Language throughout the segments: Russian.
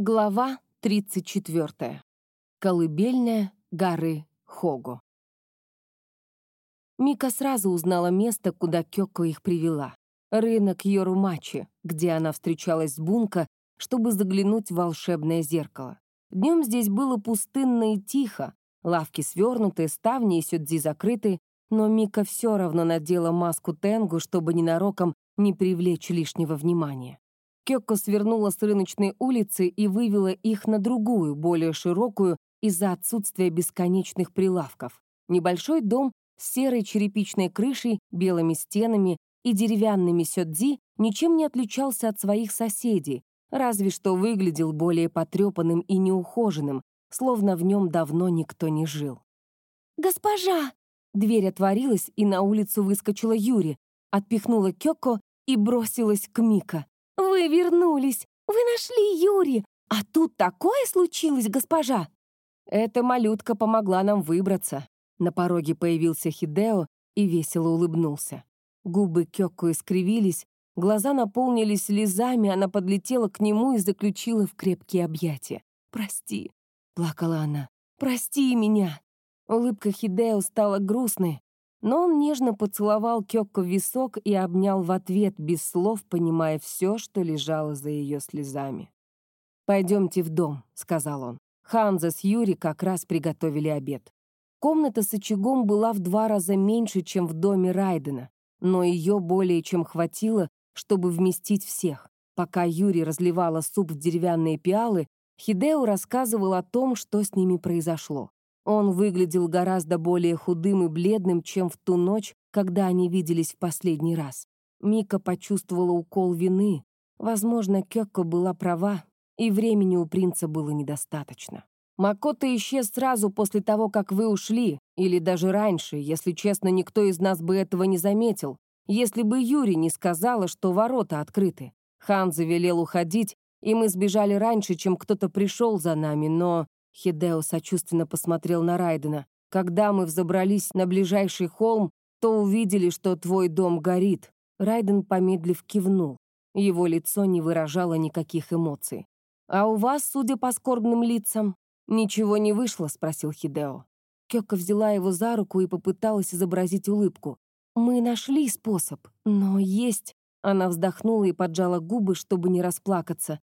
Глава 34. Колыбельная горы Хогу. Мика сразу узнала место, куда Кёко их привела. Рынок Йорумачи, где она встречалась с Бунка, чтобы заглянуть в волшебное зеркало. Днем здесь было пустынно и тихо, лавки свернуты, ставни и сюдзи закрыты, но Мика все равно надела маску Тенгу, чтобы ненароком не привлечь лишнего внимания. Кёкко свернула с рыночной улицы и вывела их на другую, более широкую, из-за отсутствия бесконечных прилавков. Небольшой дом с серой черепичной крышей, белыми стенами и деревянными сёдзи ничем не отличался от своих соседей, разве что выглядел более потрепанным и неухоженным, словно в нем давно никто не жил. «Госпожа!» Дверь отворилась, и на улицу выскочила Юри, отпихнула Кёко и бросилась к Мика. «Вы вернулись! Вы нашли Юри! А тут такое случилось, госпожа!» Эта малютка помогла нам выбраться. На пороге появился Хидео и весело улыбнулся. Губы Кёкко искривились, глаза наполнились слезами, она подлетела к нему и заключила в крепкие объятия. «Прости», — плакала она, — «прости меня». Улыбка Хидео стала грустной, но он нежно поцеловал Кёкко в висок и обнял в ответ, без слов, понимая все, что лежало за ее слезами. «Пойдемте в дом», — сказал он. Ханза с Юри как раз приготовили обед. Комната с очагом была в два раза меньше, чем в доме Райдена, но ее более чем хватило, чтобы вместить всех. Пока Юри разливала суп в деревянные пиалы, Хидео рассказывал о том, что с ними произошло. Он выглядел гораздо более худым и бледным, чем в ту ночь, когда они виделись в последний раз. Мика почувствовала укол вины. Возможно, Кёкко была права, и времени у принца было недостаточно. Макото исчез сразу после того, как вы ушли, или даже раньше, если честно, никто из нас бы этого не заметил, если бы Юри не сказала, что ворота открыты. Хан завелел уходить, и мы сбежали раньше, чем кто-то пришел за нами, но Хидео сочувственно посмотрел на Райдена. «Когда мы взобрались на ближайший холм, то увидели, что твой дом горит». Райден, помедлив, кивнул. Его лицо не выражало никаких эмоций. «А у вас, судя по скорбным лицам, ничего не вышло?» — спросил Хидео. Кёка взяла его за руку и попыталась изобразить улыбку. «Мы нашли способ, но есть...» Она вздохнула и поджала губы, чтобы не расплакаться.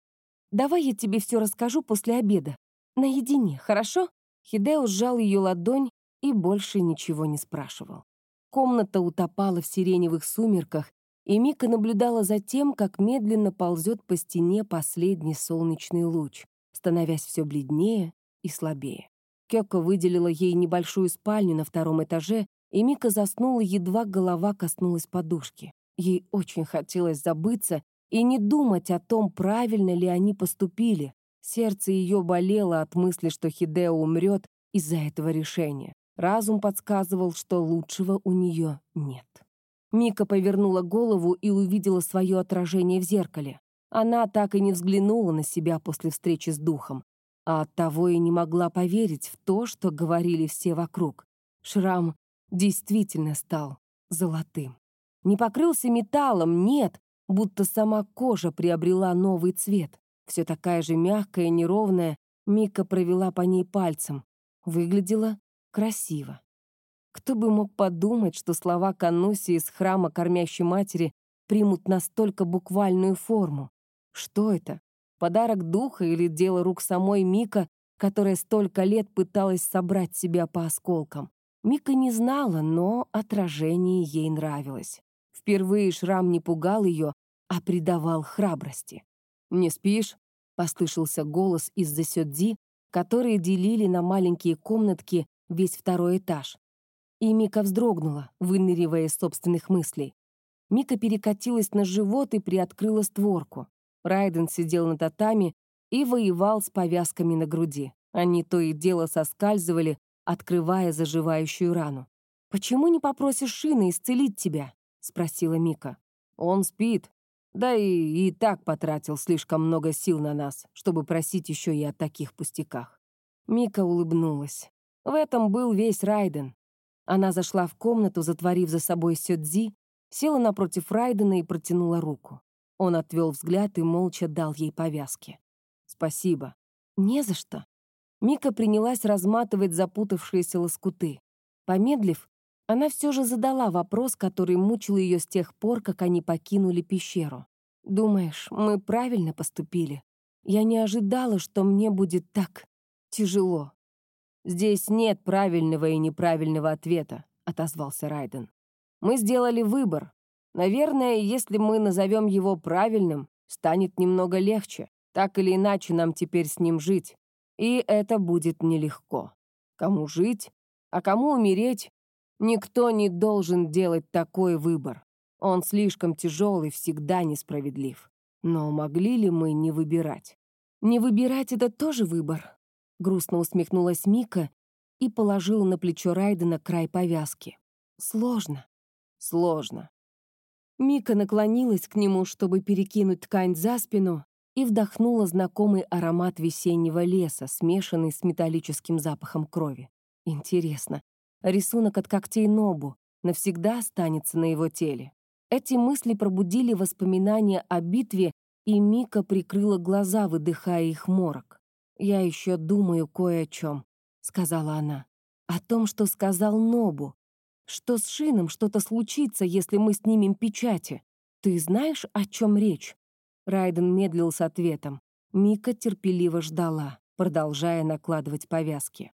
«Давай я тебе все расскажу после обеда. Наедине, хорошо?» Хидео сжал ее ладонь и больше ничего не спрашивал. Комната утопала в сиреневых сумерках, и Мика наблюдала за тем, как медленно ползет по стене последний солнечный луч, становясь все бледнее и слабее. Кёко выделила ей небольшую спальню на втором этаже, и Мика заснула, едва голова коснулась подушки. Ей очень хотелось забыться и не думать о том, правильно ли они поступили, Сердце ее болело от мысли, что Хидео умрет из-за этого решения. Разум подсказывал, что лучшего у нее нет. Мика повернула голову и увидела свое отражение в зеркале. Она так и не взглянула на себя после встречи с духом, а оттого и не могла поверить в то, что говорили все вокруг. Шрам действительно стал золотым. Не покрылся металлом, нет, будто сама кожа приобрела новый цвет все такая же мягкая и неровная, Мика провела по ней пальцем. Выглядела красиво. Кто бы мог подумать, что слова Кануси из храма кормящей матери примут настолько буквальную форму? Что это? Подарок духа или дело рук самой Мика, которая столько лет пыталась собрать себя по осколкам? Мика не знала, но отражение ей нравилось. Впервые шрам не пугал ее, а придавал храбрости. «Не спишь?» — послышался голос из-за сёдзи, которые делили на маленькие комнатки весь второй этаж. И Мика вздрогнула, выныривая из собственных мыслей. Мика перекатилась на живот и приоткрыла створку. Райден сидел на татами и воевал с повязками на груди. Они то и дело соскальзывали, открывая заживающую рану. «Почему не попросишь Шина исцелить тебя?» — спросила Мика. «Он спит», да и, и так потратил слишком много сил на нас, чтобы просить еще и о таких пустяках. Мика улыбнулась. В этом был весь Райден. Она зашла в комнату, затворив за собой Сёдзи, села напротив Райдена и протянула руку. Он отвел взгляд и молча дал ей повязки. Спасибо. Не за что. Мика принялась разматывать запутавшиеся лоскуты. Помедлив, она все же задала вопрос, который мучил ее с тех пор, как они покинули пещеру. «Думаешь, мы правильно поступили? Я не ожидала, что мне будет так тяжело». «Здесь нет правильного и неправильного ответа», — отозвался Райден. «Мы сделали выбор. Наверное, если мы назовем его правильным, станет немного легче. Так или иначе, нам теперь с ним жить. И это будет нелегко. Кому жить, а кому умереть, никто не должен делать такой выбор. Он слишком тяжелый, всегда несправедлив. Но могли ли мы не выбирать? Не выбирать — это тоже выбор. Грустно усмехнулась Мика и положила на плечо Райдена край повязки. Сложно. Сложно. Мика наклонилась к нему, чтобы перекинуть ткань за спину, и вдохнула знакомый аромат весеннего леса, смешанный с металлическим запахом крови. Интересно, рисунок от когтей Нобу навсегда останется на его теле? Эти мысли пробудили воспоминания о битве, и Мика прикрыла глаза, выдыхая их морок. «Я еще думаю кое о чем», — сказала она. «О том, что сказал Нобу. Что с Шином что-то случится, если мы снимем печати. Ты знаешь, о чем речь?» Райден медлил с ответом. Мика терпеливо ждала, продолжая накладывать повязки.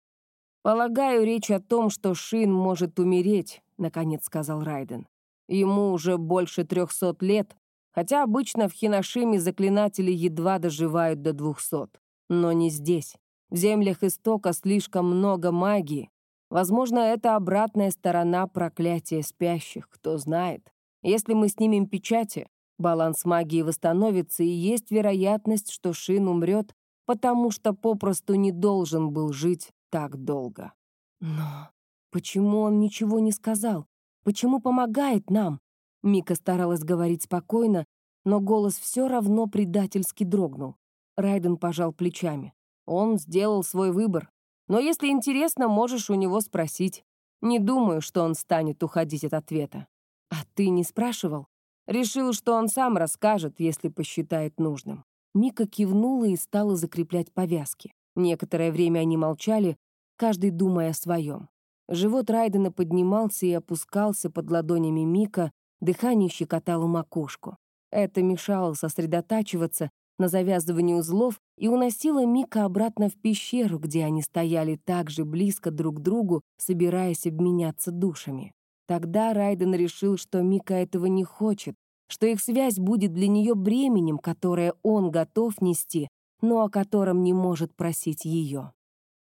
«Полагаю, речь о том, что Шин может умереть», — наконец сказал Райден. «Ему уже больше трехсот лет, хотя обычно в Хиношиме заклинатели едва доживают до двухсот. Но не здесь. В землях Истока слишком много магии. Возможно, это обратная сторона проклятия спящих, кто знает. Если мы снимем печати, Баланс магии восстановится, и есть вероятность, что Шин умрет, потому что попросту не должен был жить так долго. Но почему он ничего не сказал? Почему помогает нам? Мика старалась говорить спокойно, но голос все равно предательски дрогнул. Райден пожал плечами. Он сделал свой выбор. Но если интересно, можешь у него спросить. Не думаю, что он станет уходить от ответа. А ты не спрашивал? Решил, что он сам расскажет, если посчитает нужным. Мика кивнула и стала закреплять повязки. Некоторое время они молчали, каждый думая о своем. Живот Райдена поднимался и опускался под ладонями Мика, дыхание щекотало макушку. Это мешало сосредотачиваться на завязывании узлов и уносило Мика обратно в пещеру, где они стояли так же близко друг к другу, собираясь обменяться душами. Тогда Райден решил, что Мика этого не хочет, что их связь будет для нее бременем, которое он готов нести, но о котором не может просить ее.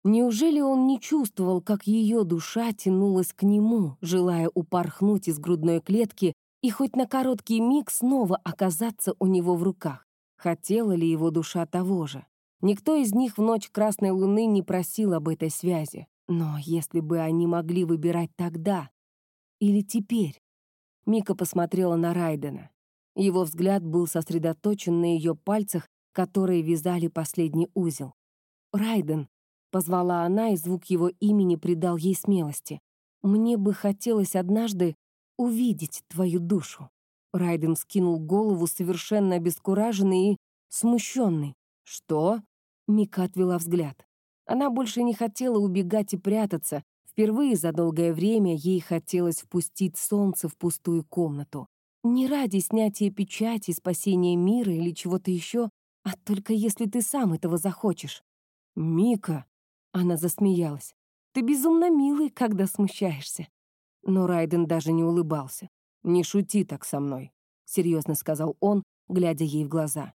Неужели он не чувствовал, как ее душа тянулась к нему, желая упорхнуть из грудной клетки и хоть на короткий миг снова оказаться у него в руках? Хотела ли его душа того же? Никто из них в ночь Красной Луны не просил об этой связи. Но если бы они могли выбирать тогда, или теперь? Мика посмотрела на Райдена. Его взгляд был сосредоточен на ее пальцах, которые вязали последний узел. «Райден», — позвала она, и звук его имени придал ей смелости. «Мне бы хотелось однажды увидеть твою душу». Райден скинул голову, совершенно обескураженный и смущенный. «Что?» — Мика отвела взгляд. Она больше не хотела убегать и прятаться, Впервые за долгое время ей хотелось впустить солнце в пустую комнату. Не ради снятия печати, спасения мира или чего-то еще, а только если ты сам этого захочешь. «Мика!» — она засмеялась. «Ты безумно милый, когда смущаешься». Но Райден даже не улыбался. «Не шути так со мной», — серьезно сказал он, глядя ей в глаза.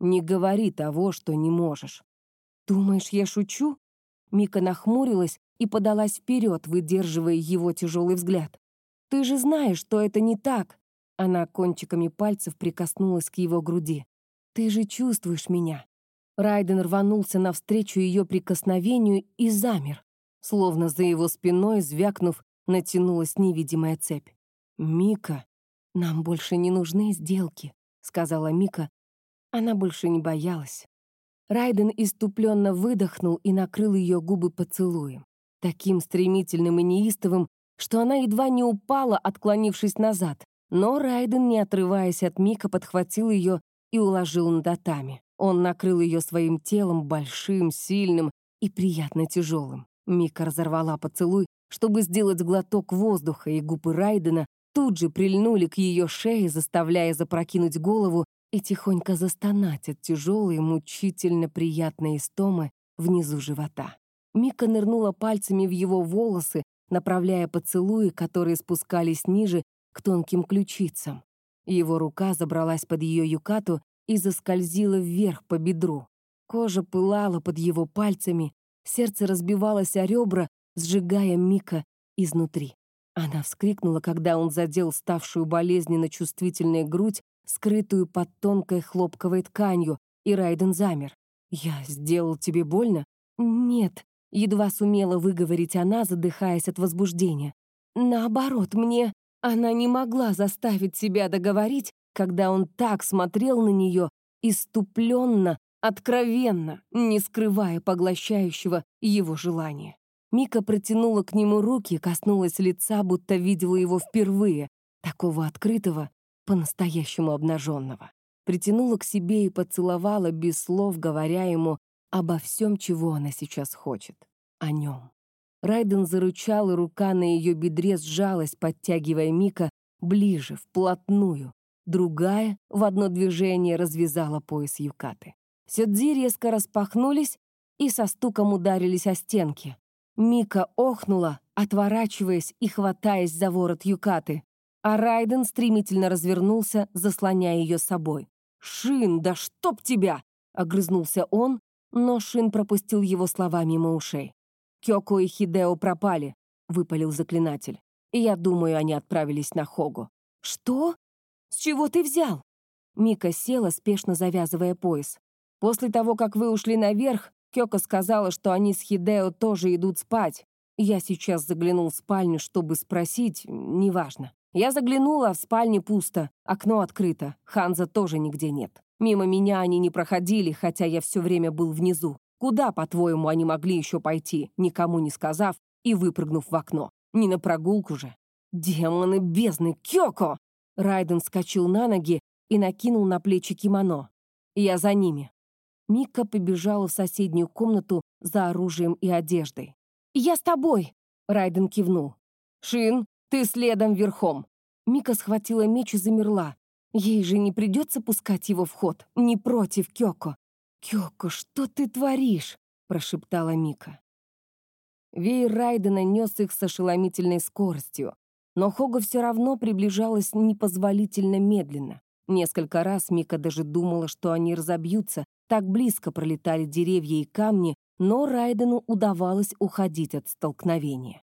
«Не говори того, что не можешь». «Думаешь, я шучу?» Мика нахмурилась, и подалась вперед, выдерживая его тяжелый взгляд. «Ты же знаешь, что это не так!» Она кончиками пальцев прикоснулась к его груди. «Ты же чувствуешь меня!» Райден рванулся навстречу ее прикосновению и замер, словно за его спиной, звякнув, натянулась невидимая цепь. «Мика, нам больше не нужны сделки», — сказала Мика. Она больше не боялась. Райден иступленно выдохнул и накрыл ее губы поцелуем таким стремительным и неистовым, что она едва не упала, отклонившись назад. Но Райден, не отрываясь от Мика, подхватил ее и уложил на татами. Он накрыл ее своим телом, большим, сильным и приятно тяжелым. Мика разорвала поцелуй, чтобы сделать глоток воздуха, и губы Райдена тут же прильнули к ее шее, заставляя запрокинуть голову и тихонько застонать от тяжелой, мучительно приятной истомы внизу живота. Мика нырнула пальцами в его волосы, направляя поцелуи, которые спускались ниже к тонким ключицам. Его рука забралась под ее юкату и заскользила вверх по бедру. Кожа пылала под его пальцами, сердце разбивалось о ребра, сжигая Мика изнутри. Она вскрикнула, когда он задел ставшую болезненно чувствительной грудь, скрытую под тонкой хлопковой тканью, и Райден замер. «Я сделал тебе больно?» «Нет», — едва сумела выговорить она, задыхаясь от возбуждения. «Наоборот, мне...» Она не могла заставить себя договорить, когда он так смотрел на нее, иступленно, откровенно, не скрывая поглощающего его желания. Мика протянула к нему руки, коснулась лица, будто видела его впервые, такого открытого, по-настоящему обнаженного. Притянула к себе и поцеловала без слов, говоря ему обо всем, чего она сейчас хочет. О нем. Райден зарычал, и рука на ее бедре сжалась, подтягивая Мика ближе, вплотную. Другая в одно движение развязала пояс юкаты. Сёдзи резко распахнулись и со стуком ударились о стенки. Мика охнула, отворачиваясь и хватаясь за ворот юкаты а Райден стремительно развернулся, заслоняя ее собой. «Шин, да чтоб тебя!» — огрызнулся он, но Шин пропустил его слова мимо ушей. «Кёко и Хидео пропали», — выпалил заклинатель. «И я думаю, они отправились на Хогу». «Что? С чего ты взял?» Мика села, спешно завязывая пояс. «После того, как вы ушли наверх, Кёко сказала, что они с Хидео тоже идут спать. Я сейчас заглянул в спальню, чтобы спросить, неважно. Я заглянула, в спальне пусто, окно открыто, Ханза тоже нигде нет. Мимо меня они не проходили, хотя я все время был внизу. Куда, по-твоему, они могли еще пойти, никому не сказав и выпрыгнув в окно? Не на прогулку же. Демоны бездны, Кёко! Райден скочил на ноги и накинул на плечи кимоно. Я за ними. Мика побежала в соседнюю комнату за оружием и одеждой. «Я с тобой!» — Райден кивнул. «Шин, ты следом верхом!» Мика схватила меч и замерла. Ей же не придется пускать его в ход, не против Кёко. «Кёко, что ты творишь?» — прошептала Мика. Веер Райдена нес их с ошеломительной скоростью, но Хога все равно приближалась непозволительно медленно. Несколько раз Мика даже думала, что они разобьются, так близко пролетали деревья и камни, но Райдену удавалось уходить от столкновения.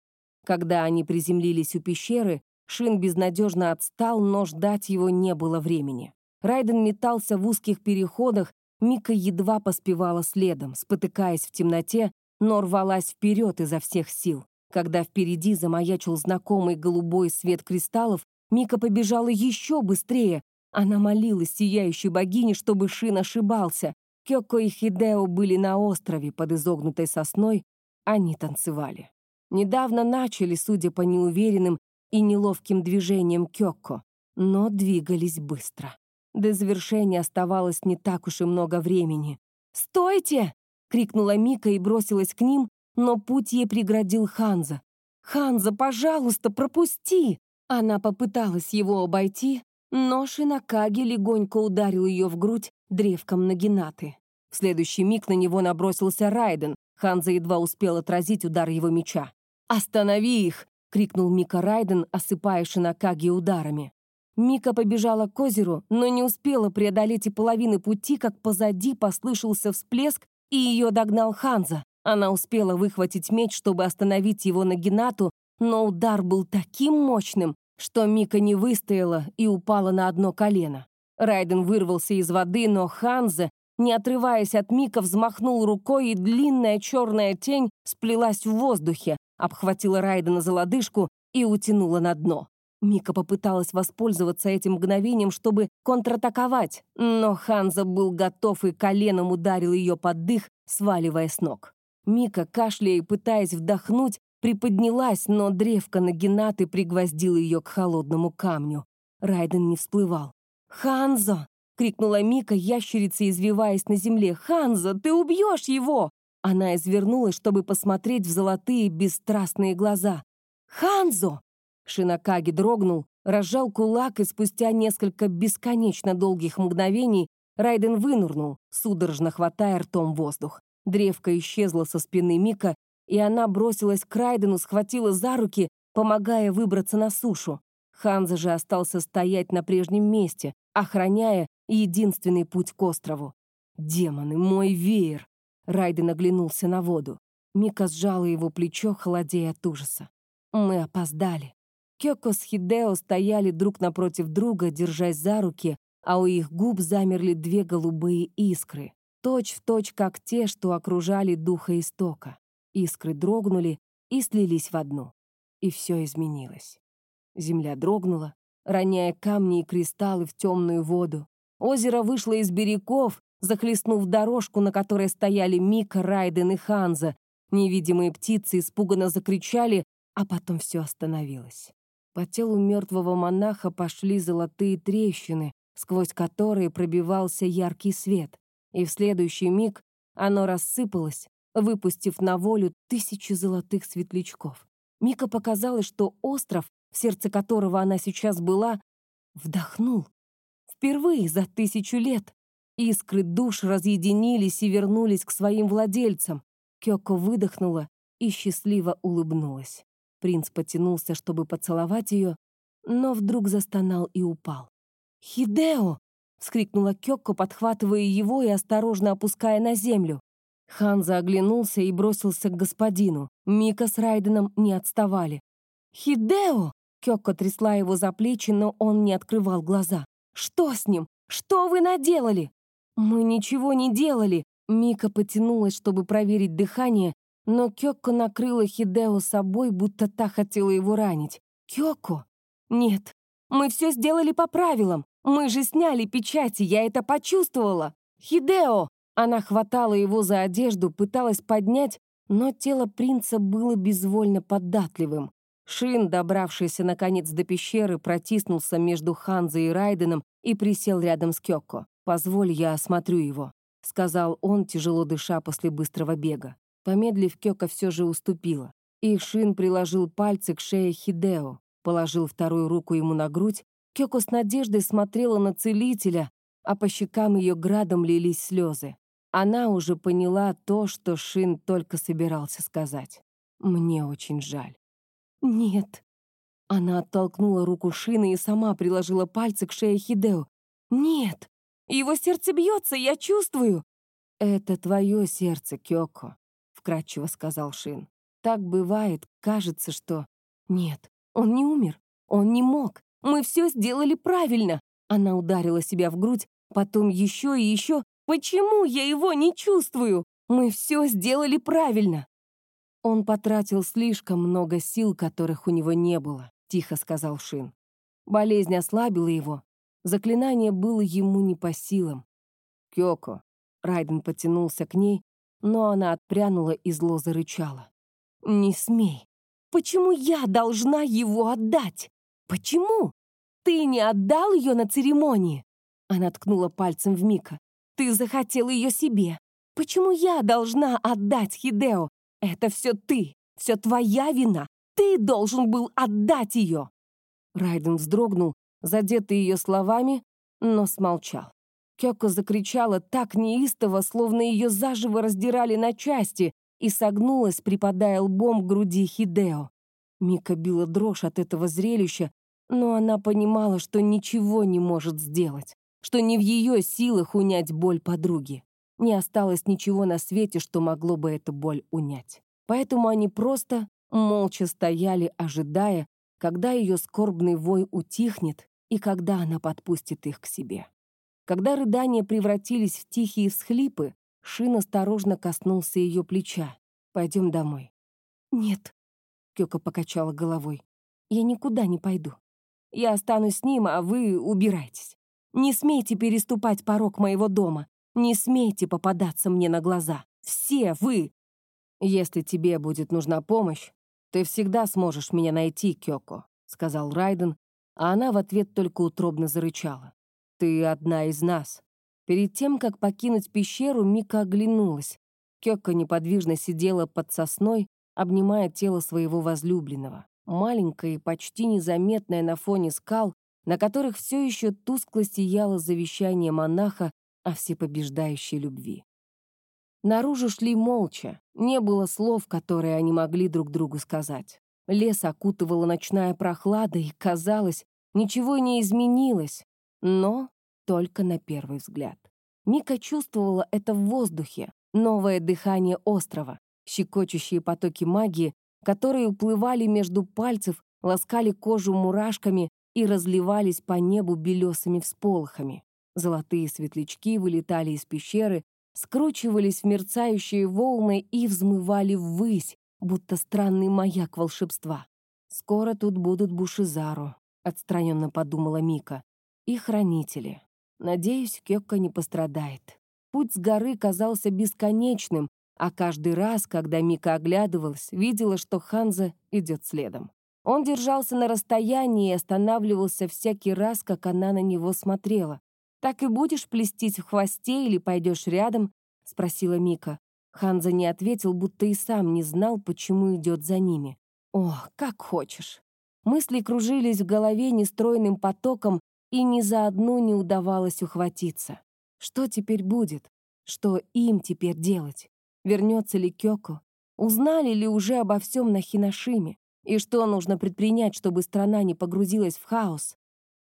Когда они приземлились у пещеры, Шин безнадежно отстал, но ждать его не было времени. Райден метался в узких переходах, Мика едва поспевала следом, спотыкаясь в темноте, но рвалась вперед изо всех сил. Когда впереди замаячил знакомый голубой свет кристаллов, Мика побежала еще быстрее. Она молилась сияющей богине, чтобы Шин ошибался. Кёко и Хидео были на острове под изогнутой сосной, они танцевали. Недавно начали, судя по неуверенным и неловким движениям Кёкко, но двигались быстро. До завершения оставалось не так уж и много времени. «Стойте!» — крикнула Мика и бросилась к ним, но путь ей преградил Ханза. «Ханза, пожалуйста, пропусти!» Она попыталась его обойти, но Шинакаги легонько ударил ее в грудь древком Нагинаты. В следующий миг на него набросился Райден. Ханза едва успел отразить удар его меча. «Останови их!» — крикнул Мика Райден, осыпая Шинакаги ударами. Мика побежала к озеру, но не успела преодолеть и половины пути, как позади послышался всплеск, и ее догнал Ханза. Она успела выхватить меч, чтобы остановить его на Геннату, но удар был таким мощным, что Мика не выстояла и упала на одно колено. Райден вырвался из воды, но Ханза, не отрываясь от Мика, взмахнул рукой, и длинная черная тень сплелась в воздухе, обхватила Райдена за лодыжку и утянула на дно. Мика попыталась воспользоваться этим мгновением, чтобы контратаковать, но Ханза был готов и коленом ударил ее под дых, сваливая с ног. Мика, кашляя и пытаясь вдохнуть, приподнялась, но древко на Нагинаты пригвоздила ее к холодному камню. Райден не всплывал. «Ханзо!» — крикнула Мика, ящерица, извиваясь на земле. «Ханза, ты убьешь его!» Она извернулась, чтобы посмотреть в золотые бесстрастные глаза. «Ханзо!» Шинакаги дрогнул, разжал кулак, и спустя несколько бесконечно долгих мгновений Райден вынурнул, судорожно хватая ртом воздух. Древко исчезла со спины Мика, и она бросилась к Райдену, схватила за руки, помогая выбраться на сушу. Ханза же остался стоять на прежнем месте, охраняя единственный путь к острову. «Демоны, мой веер!» Райден оглянулся на воду. Мика сжала его плечо, холодея от ужаса. «Мы опоздали». Кёко с Хидео стояли друг напротив друга, держась за руки, а у их губ замерли две голубые искры, точь в точь, как те, что окружали духа истока. Искры дрогнули и слились в одну. И все изменилось. Земля дрогнула, роняя камни и кристаллы в темную воду. Озеро вышло из берегов, захлестнув дорожку, на которой стояли Мика, Райден и Ханза. Невидимые птицы испуганно закричали, а потом все остановилось. По телу мертвого монаха пошли золотые трещины, сквозь которые пробивался яркий свет, и в следующий миг оно рассыпалось, выпустив на волю тысячи золотых светлячков. Мика показалось, что остров, в сердце которого она сейчас была, вдохнул. Впервые за тысячу лет искры душ разъединились и вернулись к своим владельцам. Кёко выдохнула и счастливо улыбнулась. Принц потянулся, чтобы поцеловать ее, но вдруг застонал и упал. «Хидео!» — вскрикнула Кёкко, подхватывая его и осторожно опуская на землю. Ханза оглянулся и бросился к господину. Мика с Райденом не отставали. «Хидео!» — Кёкко трясла его за плечи, но он не открывал глаза. «Что с ним? Что вы наделали?» «Мы ничего не делали!» Мика потянулась, чтобы проверить дыхание, но Кёкко накрыла Хидео собой, будто та хотела его ранить. «Кёкко? Нет, мы все сделали по правилам. Мы же сняли печати, я это почувствовала. Хидео!» Она хватала его за одежду, пыталась поднять, но тело принца было безвольно податливым. Шин, добравшийся наконец до пещеры, протиснулся между Ханзой и Райденом и присел рядом с Кёкко. «Позволь, я осмотрю его», — сказал он, тяжело дыша после быстрого бега. Помедлив, Кёка все же уступила. И Шин приложил пальцы к шее Хидео, положил вторую руку ему на грудь. Кёко с надеждой смотрела на целителя, а по щекам ее градом лились слезы. Она уже поняла то, что Шин только собирался сказать. «Мне очень жаль». «Нет». Она оттолкнула руку Шина и сама приложила пальцы к шее Хидео. «Нет! Его сердце бьется, я чувствую!» «Это твое сердце, Кёко вкрадчиво сказал Шин. Так бывает, кажется, что... Нет, он не умер. Он не мог. Мы все сделали правильно. Она ударила себя в грудь, потом еще и еще. Почему я его не чувствую? Мы все сделали правильно. Он потратил слишком много сил, которых у него не было, тихо сказал Шин. Болезнь ослабила его. Заклинание было ему не по силам. Кёко. Райден потянулся к ней, но она отпрянула и зло зарычала. «Не смей! Почему я должна его отдать? Почему? Ты не отдал ее на церемонии?» Она ткнула пальцем в Мика. «Ты захотел ее себе. Почему я должна отдать Хидео? Это все ты, все твоя вина. Ты должен был отдать ее!» Райден вздрогнул, задетый ее словами, но смолчал. Кёко закричала так неистово, словно ее заживо раздирали на части, и согнулась, припадая лбом к груди Хидео. Мика била дрожь от этого зрелища, но она понимала, что ничего не может сделать, что не в ее силах унять боль подруги. Не осталось ничего на свете, что могло бы эту боль унять. Поэтому они просто молча стояли, ожидая, когда ее скорбный вой утихнет и когда она подпустит их к себе. Когда рыдания превратились в тихие всхлипы, Шин осторожно коснулся ее плеча. «Пойдем домой». «Нет», — Кёка покачала головой. «Я никуда не пойду. Я останусь с ним, а вы убирайтесь. Не смейте переступать порог моего дома. Не смейте попадаться мне на глаза. Все вы!» «Если тебе будет нужна помощь, ты всегда сможешь меня найти, Кёко», — сказал Райден, а она в ответ только утробно зарычала. Ты одна из нас». Перед тем, как покинуть пещеру, Мика оглянулась. Кёкка неподвижно сидела под сосной, обнимая тело своего возлюбленного. Маленькое и почти незаметное на фоне скал, на которых все еще тускло сияло завещание монаха о всепобеждающей любви. Наружу шли молча, не было слов, которые они могли друг другу сказать. Лес окутывала ночная прохлада, и, казалось, ничего не изменилось, но только на первый взгляд. Мика чувствовала это в воздухе, новое дыхание острова, щекочущие потоки магии, которые уплывали между пальцев, ласкали кожу мурашками и разливались по небу белесыми всполохами. Золотые светлячки вылетали из пещеры, скручивались в мерцающие волны и взмывали ввысь, будто странный маяк волшебства. «Скоро тут будут Бушизару», — отстраненно подумала Мика, — «и хранители. Надеюсь, Кёкка не пострадает». Путь с горы казался бесконечным, а каждый раз, когда Мика оглядывалась, видела, что Ханза идет следом. Он держался на расстоянии и останавливался всякий раз, как она на него смотрела. «Так и будешь плестись в хвосте или пойдешь рядом?» — спросила Мика. Ханза не ответил, будто и сам не знал, почему идет за ними. «О, как хочешь». Мысли кружились в голове нестройным потоком, и ни за одну не удавалось ухватиться. Что теперь будет? Что им теперь делать? Вернется ли Кёко? Узнали ли уже обо всем на Хиношиме? И что нужно предпринять, чтобы страна не погрузилась в хаос?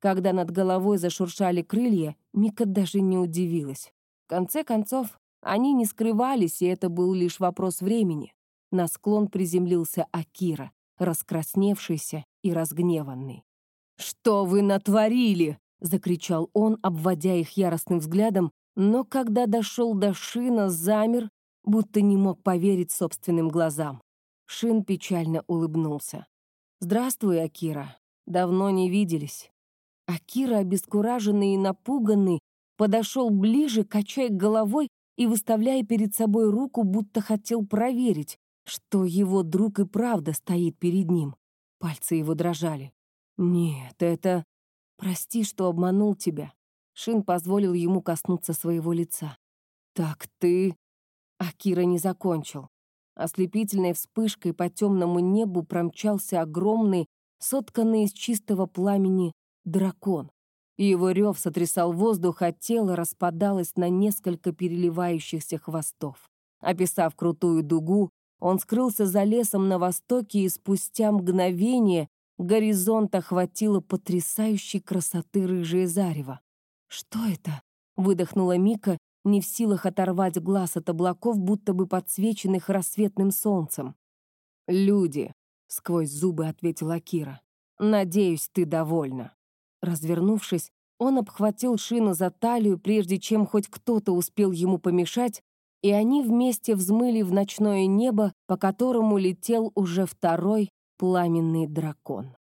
Когда над головой зашуршали крылья, Мика даже не удивилась. В конце концов, они не скрывались, и это был лишь вопрос времени. На склон приземлился Акира, раскрасневшийся и разгневанный. «Что вы натворили?» — закричал он, обводя их яростным взглядом, но когда дошел до Шина, замер, будто не мог поверить собственным глазам. Шин печально улыбнулся. «Здравствуй, Акира. Давно не виделись». Акира, обескураженный и напуганный, подошел ближе, качая головой и выставляя перед собой руку, будто хотел проверить, что его друг и правда стоит перед ним. Пальцы его дрожали. «Нет, это... Прости, что обманул тебя». Шин позволил ему коснуться своего лица. «Так ты...» Акира не закончил. Ослепительной вспышкой по темному небу промчался огромный, сотканный из чистого пламени, дракон. Его рев сотрясал воздух, а тело распадалось на несколько переливающихся хвостов. Описав крутую дугу, он скрылся за лесом на востоке, и спустя мгновение горизонт охватило потрясающей красоты рыжее зарево. «Что это?» — выдохнула Мика, не в силах оторвать глаз от облаков, будто бы подсвеченных рассветным солнцем. «Люди», — сквозь зубы ответила Кира. «Надеюсь, ты довольна». Развернувшись, он обхватил Шину за талию, прежде чем хоть кто-то успел ему помешать, и они вместе взмыли в ночное небо, по которому летел уже второй пламенный дракон.